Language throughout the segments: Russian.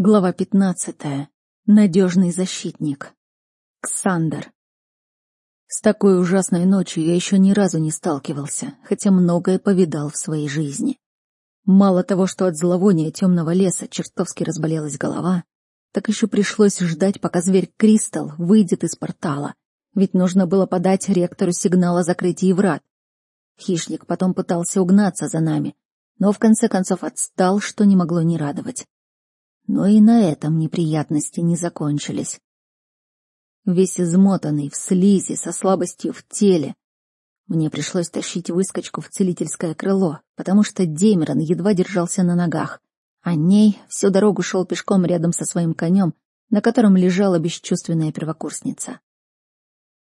Глава пятнадцатая. Надежный защитник. Ксандер. С такой ужасной ночью я еще ни разу не сталкивался, хотя многое повидал в своей жизни. Мало того, что от зловония темного леса чертовски разболелась голова, так еще пришлось ждать, пока зверь Кристалл выйдет из портала, ведь нужно было подать ректору сигнал о закрытии врат. Хищник потом пытался угнаться за нами, но в конце концов отстал, что не могло не радовать. Но и на этом неприятности не закончились. Весь измотанный, в слизи, со слабостью в теле. Мне пришлось тащить выскочку в целительское крыло, потому что Демерон едва держался на ногах, а ней всю дорогу шел пешком рядом со своим конем, на котором лежала бесчувственная первокурсница.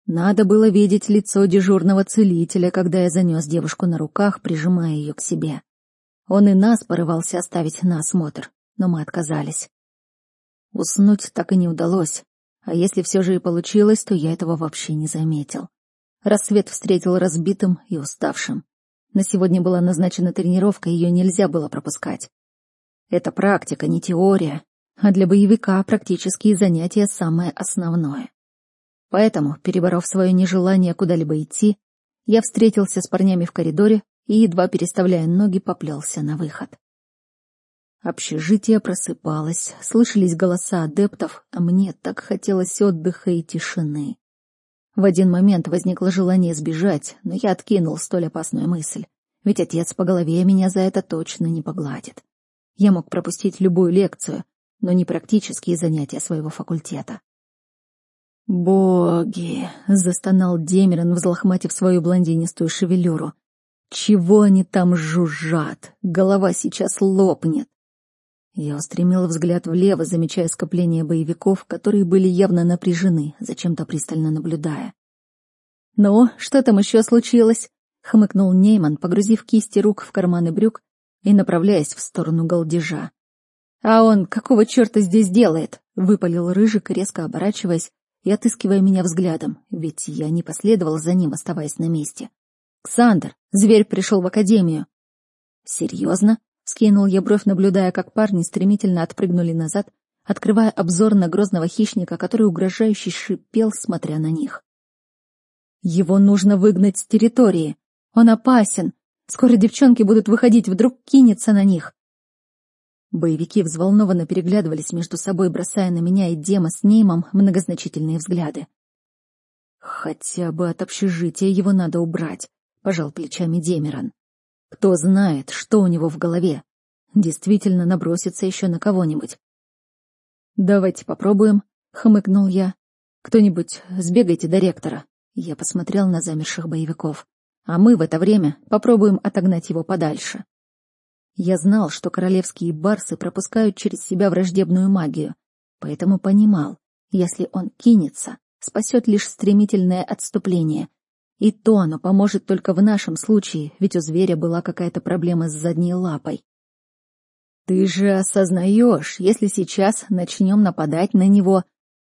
Надо было видеть лицо дежурного целителя, когда я занес девушку на руках, прижимая ее к себе. Он и нас порывался оставить на осмотр но мы отказались. Уснуть так и не удалось, а если все же и получилось, то я этого вообще не заметил. Рассвет встретил разбитым и уставшим. На сегодня была назначена тренировка, ее нельзя было пропускать. Это практика, не теория, а для боевика практические занятия самое основное. Поэтому, переборов свое нежелание куда-либо идти, я встретился с парнями в коридоре и, едва переставляя ноги, поплелся на выход. Общежитие просыпалось, слышались голоса адептов, а мне так хотелось отдыха и тишины. В один момент возникло желание сбежать, но я откинул столь опасную мысль. Ведь отец по голове меня за это точно не погладит. Я мог пропустить любую лекцию, но не практические занятия своего факультета. «Боги!» — застонал Демерон, взлохматив свою блондинистую шевелюру. «Чего они там жужжат? Голова сейчас лопнет!» Я устремила взгляд влево, замечая скопление боевиков, которые были явно напряжены, зачем-то пристально наблюдая. «Ну, что там еще случилось?» — хмыкнул Нейман, погрузив кисти рук в карманы брюк и направляясь в сторону голдежа. «А он какого черта здесь делает?» — выпалил Рыжик, резко оборачиваясь и отыскивая меня взглядом, ведь я не последовал за ним, оставаясь на месте. «Ксандр, зверь пришел в академию». «Серьезно?» Скинул я бровь, наблюдая, как парни стремительно отпрыгнули назад, открывая обзор на грозного хищника, который угрожающе шипел, смотря на них. «Его нужно выгнать с территории. Он опасен. Скоро девчонки будут выходить, вдруг кинется на них». Боевики взволнованно переглядывались между собой, бросая на меня и Дема с Неймом многозначительные взгляды. «Хотя бы от общежития его надо убрать», — пожал плечами Демерон. Кто знает, что у него в голове. Действительно набросится еще на кого-нибудь. «Давайте попробуем», — хмыкнул я. «Кто-нибудь сбегайте до ректора». Я посмотрел на замерших боевиков. «А мы в это время попробуем отогнать его подальше». Я знал, что королевские барсы пропускают через себя враждебную магию, поэтому понимал, если он кинется, спасет лишь стремительное отступление, и то оно поможет только в нашем случае, ведь у зверя была какая-то проблема с задней лапой. Ты же осознаешь, если сейчас начнем нападать на него,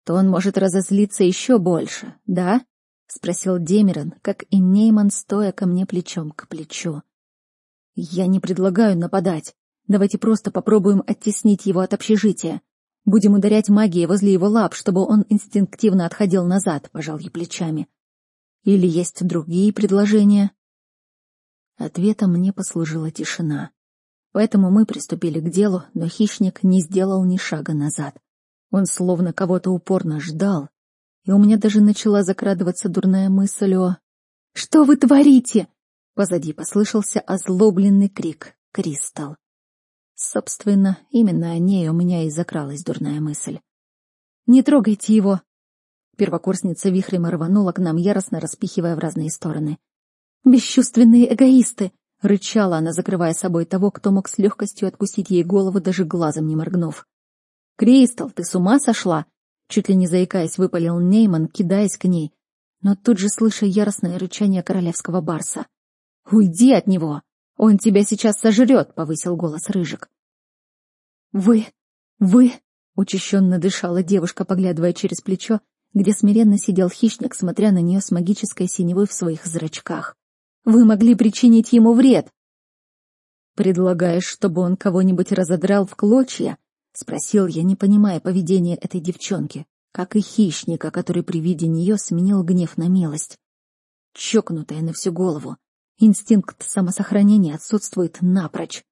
то он может разозлиться еще больше, да? — спросил Демерон, как и Нейман, стоя ко мне плечом к плечу. «Я не предлагаю нападать. Давайте просто попробуем оттеснить его от общежития. Будем ударять магией возле его лап, чтобы он инстинктивно отходил назад», — пожал я плечами. Или есть другие предложения? Ответом мне послужила тишина. Поэтому мы приступили к делу, но хищник не сделал ни шага назад. Он словно кого-то упорно ждал, и у меня даже начала закрадываться дурная мысль о... «Что вы творите?» Позади послышался озлобленный крик «Кристалл». Собственно, именно о ней у меня и закралась дурная мысль. «Не трогайте его!» Первокурсница вихрем рванула к нам, яростно распихивая в разные стороны. «Бесчувственные эгоисты!» — рычала она, закрывая собой того, кто мог с легкостью откусить ей голову, даже глазом не моргнув. «Кристал, ты с ума сошла?» Чуть ли не заикаясь, выпалил Нейман, кидаясь к ней, но тут же слыша яростное рычание королевского барса. «Уйди от него! Он тебя сейчас сожрет!» — повысил голос Рыжик. «Вы... вы...» — учащенно дышала девушка, поглядывая через плечо где смиренно сидел хищник, смотря на нее с магической синевой в своих зрачках. «Вы могли причинить ему вред!» «Предлагаешь, чтобы он кого-нибудь разодрал в клочья?» — спросил я, не понимая поведения этой девчонки, как и хищника, который при виде нее сменил гнев на милость. Чокнутая на всю голову. Инстинкт самосохранения отсутствует напрочь.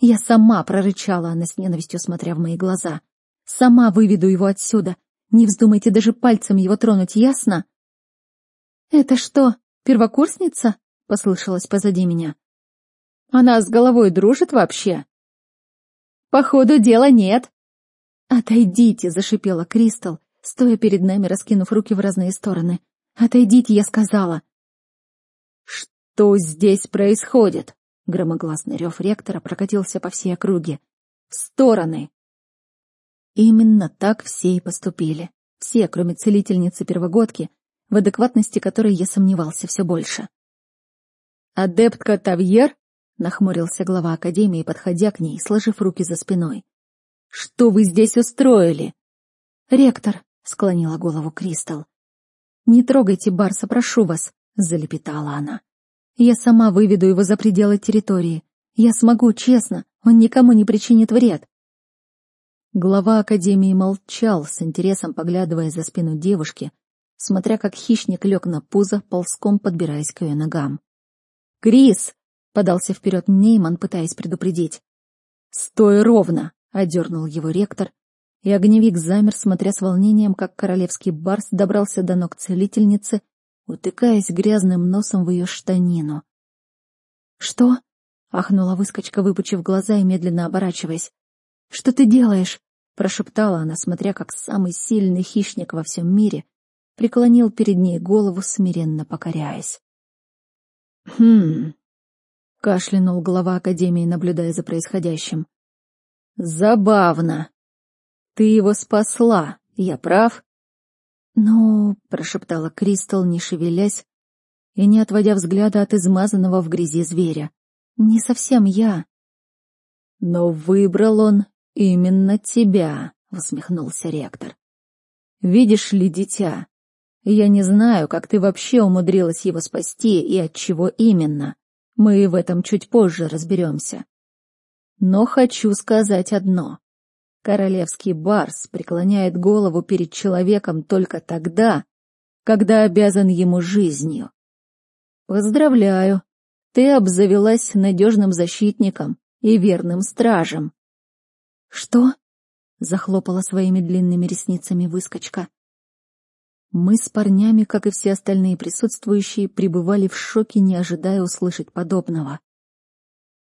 Я сама прорычала она с ненавистью, смотря в мои глаза. Сама выведу его отсюда. Не вздумайте даже пальцем его тронуть, ясно? «Это что, первокурсница?» — послышалось позади меня. «Она с головой дружит вообще?» «Походу, дела нет». «Отойдите!» — зашипела Кристал, стоя перед нами, раскинув руки в разные стороны. «Отойдите!» — я сказала. «Что здесь происходит?» Громогласный рев ректора прокатился по всей округе. «В стороны!» Именно так все и поступили. Все, кроме целительницы-первогодки, в адекватности которой я сомневался все больше. «Адептка Тавьер?» — нахмурился глава Академии, подходя к ней, сложив руки за спиной. «Что вы здесь устроили?» «Ректор», — склонила голову Кристал. «Не трогайте Барса, прошу вас», — залепетала она. «Я сама выведу его за пределы территории. Я смогу, честно, он никому не причинит вред». Глава Академии молчал, с интересом поглядывая за спину девушки, смотря как хищник лег на пузо, ползком подбираясь к ее ногам. «Крис!» — подался вперед Нейман, пытаясь предупредить. «Стой ровно!» — одернул его ректор, и огневик замер, смотря с волнением, как королевский барс добрался до ног целительницы, утыкаясь грязным носом в ее штанину. «Что?» — ахнула выскочка, выпучив глаза и медленно оборачиваясь. «Что ты делаешь?» — прошептала она, смотря как самый сильный хищник во всем мире преклонил перед ней голову, смиренно покоряясь. «Хм...» — кашлянул глава Академии, наблюдая за происходящим. «Забавно. Ты его спасла, я прав?» «Ну...» — прошептала Кристал, не шевелясь и не отводя взгляда от измазанного в грязи зверя. «Не совсем я». «Но выбрал он «Именно тебя», — усмехнулся ректор. «Видишь ли, дитя, я не знаю, как ты вообще умудрилась его спасти и от чего именно. Мы в этом чуть позже разберемся. Но хочу сказать одно. Королевский барс преклоняет голову перед человеком только тогда, когда обязан ему жизнью. Поздравляю, ты обзавелась надежным защитником и верным стражем. «Что?» — захлопала своими длинными ресницами выскочка. Мы с парнями, как и все остальные присутствующие, пребывали в шоке, не ожидая услышать подобного.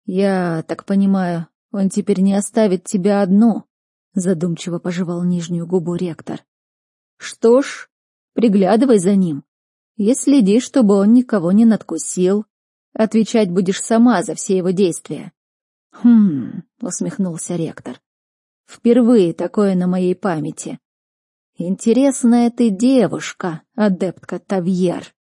«Я так понимаю, он теперь не оставит тебя одну», — задумчиво пожевал нижнюю губу ректор. «Что ж, приглядывай за ним и следи, чтобы он никого не надкусил. Отвечать будешь сама за все его действия». «Хм...» — усмехнулся ректор. «Впервые такое на моей памяти. Интересная ты девушка, адептка Тавьер».